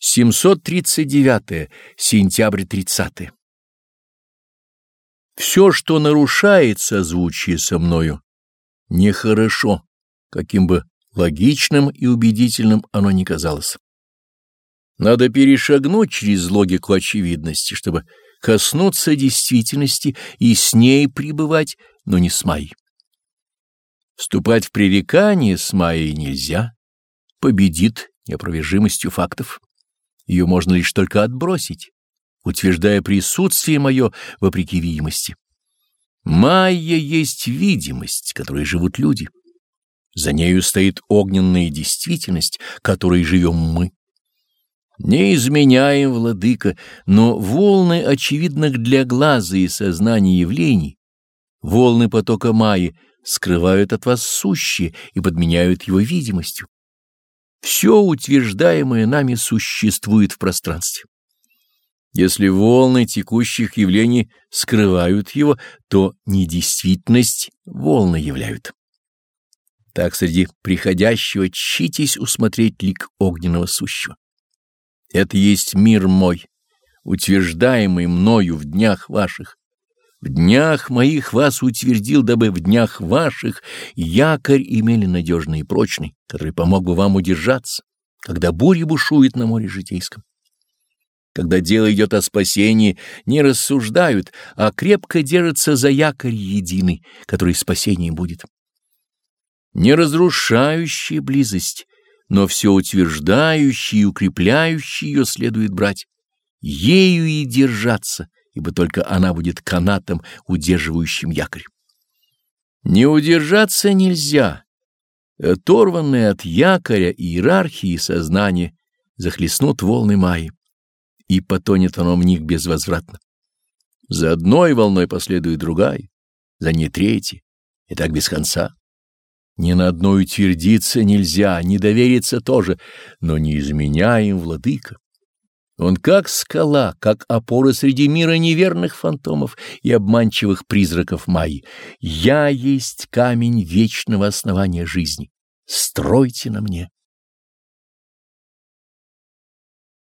739. Сентябрь 30. Все, что нарушает созвучие со мною, нехорошо, каким бы логичным и убедительным оно ни казалось. Надо перешагнуть через логику очевидности, чтобы коснуться действительности и с ней пребывать, но не с Майей. Вступать в пререкание с Майей нельзя, победит неопровержимостью фактов. Ее можно лишь только отбросить, утверждая присутствие мое вопреки видимости. Майя есть видимость, которой живут люди. За нею стоит огненная действительность, которой живем мы. Не изменяем, владыка, но волны очевидных для глаза и сознания явлений, волны потока Майи скрывают от вас сущее и подменяют его видимостью. Все утверждаемое нами существует в пространстве. Если волны текущих явлений скрывают его, то недействительность волны являют. Так среди приходящего читесь усмотреть лик огненного сущего. Это есть мир мой, утверждаемый мною в днях ваших. В днях моих вас утвердил, дабы в днях ваших якорь имели надежный и прочный, который помог бы вам удержаться, когда буря бушует на море житейском. Когда дело идет о спасении, не рассуждают, а крепко держатся за якорь единый, который спасением будет. Не разрушающая близость, но все утверждающий и укрепляющий ее следует брать, ею и держаться — ибо только она будет канатом, удерживающим якорь. Не удержаться нельзя. Оторванные от якоря иерархии сознания захлестнут волны Майи, и потонет оно в них безвозвратно. За одной волной последует другая, за ней третья, и так без конца. Ни на одной утвердиться нельзя, не довериться тоже, но не изменяем, владыка. Он как скала, как опора среди мира неверных фантомов и обманчивых призраков Майи. Я есть камень вечного основания жизни. Стройте на мне.